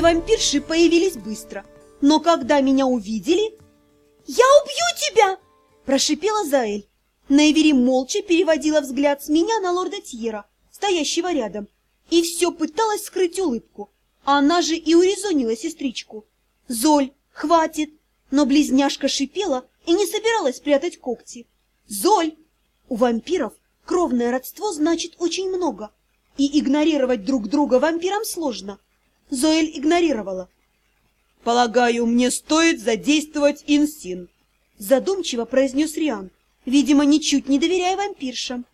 Две вампирши появились быстро, но когда меня увидели... «Я убью тебя!» – прошипела Заэль. Нейвери молча переводила взгляд с меня на лорда Тьера, стоящего рядом, и все пыталась скрыть улыбку. Она же и урезонила сестричку. «Золь, хватит!» Но близняшка шипела и не собиралась прятать когти. «Золь!» У вампиров кровное родство значит очень много, и игнорировать друг друга вампирам сложно. Зоэль игнорировала. «Полагаю, мне стоит задействовать инсин», — задумчиво произнес Риан, видимо, ничуть не доверяя вампиршам.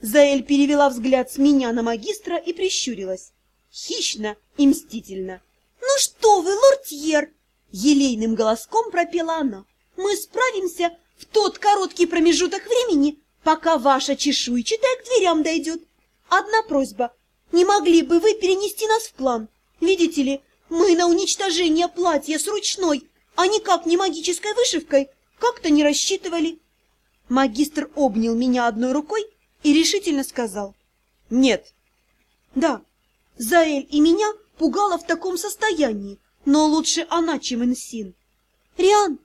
Заэль перевела взгляд с меня на магистра и прищурилась. Хищно и мстительно. «Ну что вы, лортьер!» — елейным голоском пропела она. «Мы справимся в тот короткий промежуток времени, пока ваша чешуйчатая к дверям дойдет. Одна просьба. Не могли бы вы перенести нас в план? Видите ли, мы на уничтожение платья с ручной, а никак не магической вышивкой, как-то не рассчитывали. Магистр обнял меня одной рукой и решительно сказал «Нет». Да, Заэль и меня пугала в таком состоянии, но лучше она, чем Инсин. Риан,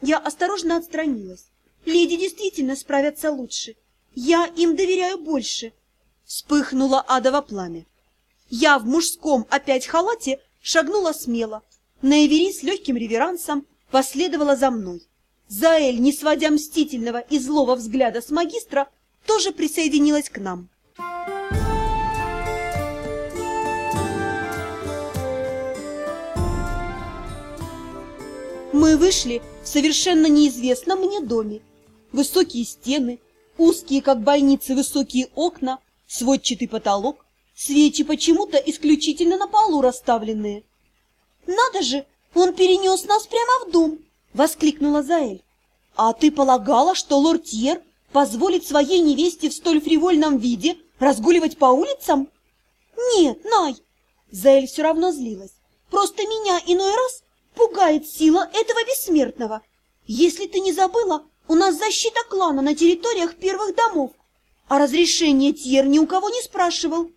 я осторожно отстранилась. Леди действительно справятся лучше. Я им доверяю больше. Вспыхнуло адово пламя. Я в мужском опять халате шагнула смело. Наивери с легким реверансом последовала за мной. Заэль, не сводя мстительного и злого взгляда с магистра, тоже присоединилась к нам. Мы вышли в совершенно неизвестном мне доме. Высокие стены, узкие, как бойницы, высокие окна, сводчатый потолок, свечи почему-то исключительно на полу расставленные. «Надо же, он перенес нас прямо в дом!» — воскликнула Заэль. «А ты полагала, что лорд Тьер позволит своей невесте в столь фривольном виде разгуливать по улицам?» «Нет, Най!» Заэль все равно злилась. «Просто меня иной раз пугает сила этого бессмертного. Если ты не забыла, у нас защита клана на территориях первых домов, а разрешение Тьер ни у кого не спрашивал».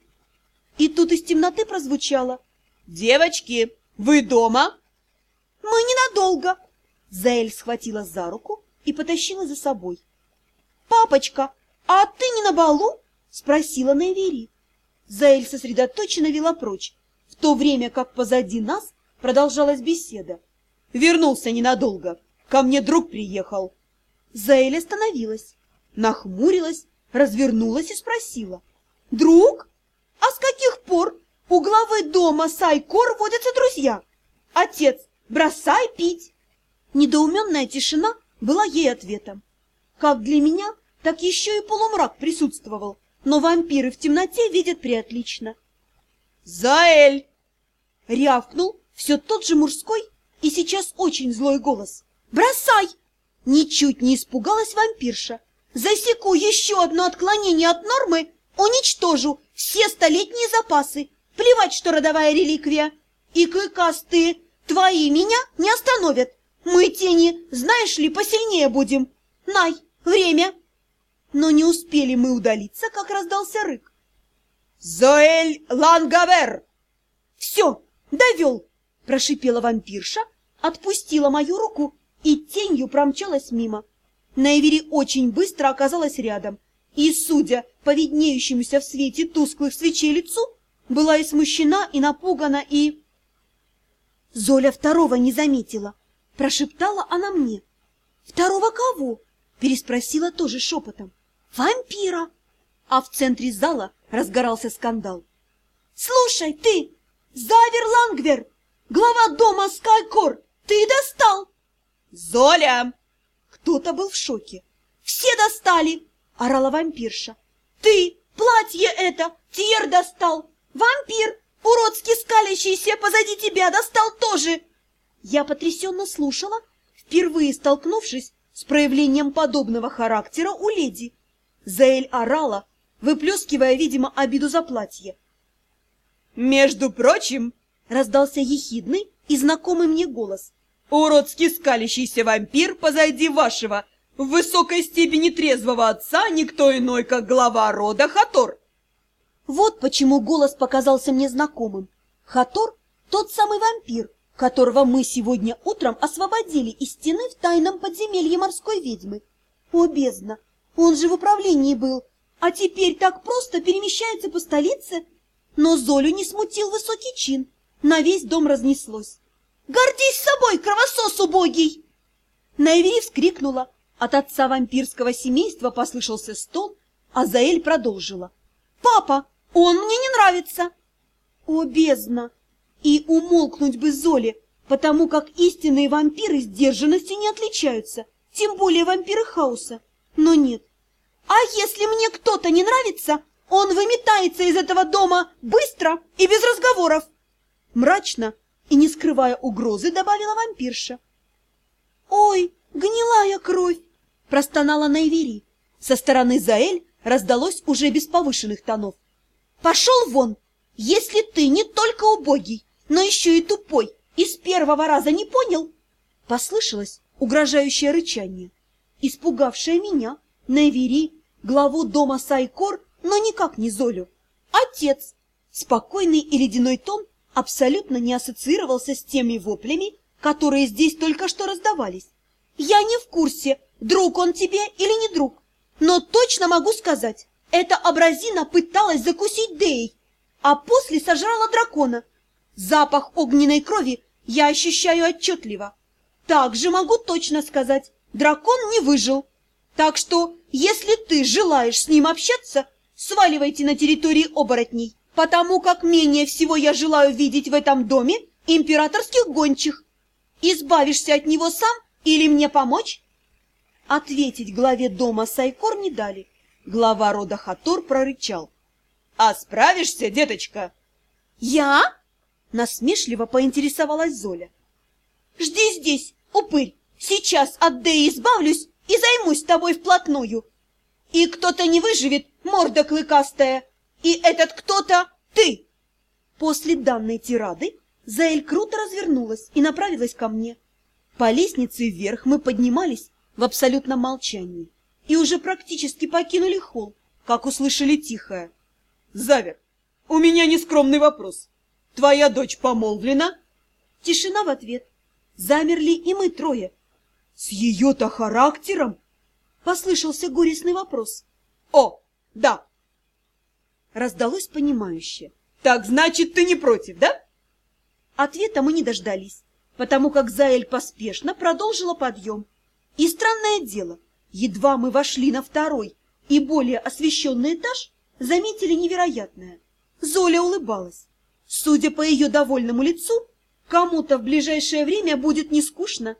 И тут из темноты прозвучало. «Девочки, вы дома?» «Мы ненадолго!» Заэль схватила за руку и потащила за собой. «Папочка, а ты не на балу?» — спросила Невери. Заэль сосредоточенно вела прочь, в то время как позади нас продолжалась беседа. «Вернулся ненадолго. Ко мне друг приехал». Заэль остановилась, нахмурилась, развернулась и спросила. «Друг? А с каких пор у главы дома Сайкор водятся друзья? Отец, бросай пить!» Недоуменная тишина была ей ответом. Как для меня, так еще и полумрак присутствовал, но вампиры в темноте видят приотлично. «Заэль!» — рявкнул все тот же мужской и сейчас очень злой голос. «Бросай!» Ничуть не испугалась вампирша. «Засеку еще одно отклонение от нормы, уничтожу все столетние запасы. Плевать, что родовая реликвия. И клыкастые твои меня не остановят. Мы, тени, знаешь ли, посильнее будем. Най, время!» Но не успели мы удалиться, как раздался рык. «Зоэль Лангавер!» «Все, довел!» – прошипела вампирша, отпустила мою руку и тенью промчалась мимо. Найвери очень быстро оказалась рядом, и, судя по виднеющемуся в свете тусклых свечей лицу, была и смущена, и напугана, и... Золя второго не заметила. Прошептала она мне. «Второго кого?» Переспросила тоже шепотом. «Вампира!» А в центре зала разгорался скандал. «Слушай, ты, Завер Лангвер, глава дома Скайкор, ты достал!» «Золя!» Кто-то был в шоке. «Все достали!» — орала вампирша. «Ты! Платье это! Тьер достал! Вампир! Уродски скалящийся позади тебя достал тоже!» Я потрясенно слушала, впервые столкнувшись с проявлением подобного характера у леди. Заэль орала, выплескивая, видимо, обиду за платье. «Между прочим!» — раздался ехидный и знакомый мне голос. «Уродски скалящийся вампир позади вашего, в высокой степени трезвого отца никто иной, как глава рода Хатор!» Вот почему голос показался мне знакомым. Хатор Тот самый вампир, которого мы сегодня утром освободили из стены в тайном подземелье морской ведьмы. О, бездна! Он же в управлении был, а теперь так просто перемещается по столице. Но Золю не смутил высокий чин, на весь дом разнеслось. «Гордись собой, кровосос убогий!» Найвери вскрикнула. От отца вампирского семейства послышался стол, а Заэль продолжила. «Папа, он мне не нравится!» «О, бездна!» И умолкнуть бы Золе, потому как истинные вампиры сдержанностью не отличаются, тем более вампиры хаоса. Но нет. А если мне кто-то не нравится, он выметается из этого дома быстро и без разговоров. Мрачно и не скрывая угрозы, добавила вампирша. «Ой, гнилая кровь!» – простонала Найвери. Со стороны Заэль раздалось уже без повышенных тонов. «Пошел вон! Если ты не только убогий, но еще и тупой, и с первого раза не понял!» Послышалось угрожающее рычание, испугавшее меня, Найвери, главу дома Сайкор, но никак не Золю. Отец! Спокойный и ледяной тон абсолютно не ассоциировался с теми воплями, которые здесь только что раздавались. Я не в курсе, друг он тебе или не друг, но точно могу сказать, эта абразина пыталась закусить Дей, а после сожрала дракона. Запах огненной крови я ощущаю отчетливо. Также могу точно сказать, дракон не выжил. Так что, если ты желаешь с ним общаться, сваливайте на территории оборотней потому как менее всего я желаю видеть в этом доме императорских гончих. Избавишься от него сам или мне помочь?» Ответить главе дома Сайкор не дали. Глава рода Хатор прорычал. «А справишься, деточка?» «Я?» — насмешливо поинтересовалась Золя. «Жди здесь, упырь! Сейчас от Деи избавлюсь и займусь тобой вплотную. И кто-то не выживет, морда клыкастая, и этот кто-то ты!» После данной тирады Заэль круто развернулась и направилась ко мне. По лестнице вверх мы поднимались в абсолютном молчании и уже практически покинули холл, как услышали тихое. «Завер, у меня нескромный вопрос. Твоя дочь помолвлена?» Тишина в ответ. Замерли и мы трое. «С ее-то характером?» Послышался горестный вопрос. «О, да, Раздалось понимающе. «Так, значит, ты не против, да?» Ответа мы не дождались, потому как Заэль поспешно продолжила подъем. И странное дело, едва мы вошли на второй и более освещенный этаж, заметили невероятное. Золя улыбалась. Судя по ее довольному лицу, кому-то в ближайшее время будет не скучно.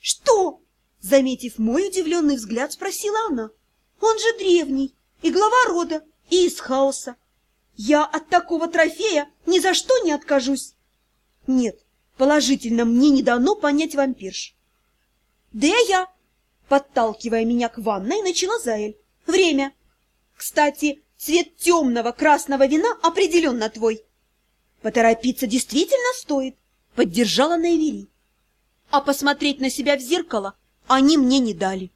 «Что?» — заметив мой удивленный взгляд, спросила она. «Он же древний и глава рода, и из хаоса. Я от такого трофея ни за что не откажусь. Нет, положительно мне не дано понять вампирш. Да я, подталкивая меня к ванной, начала Заэль. Время. Кстати, цвет темного красного вина определенно твой. Поторопиться действительно стоит, поддержала Найвери. А посмотреть на себя в зеркало они мне не дали.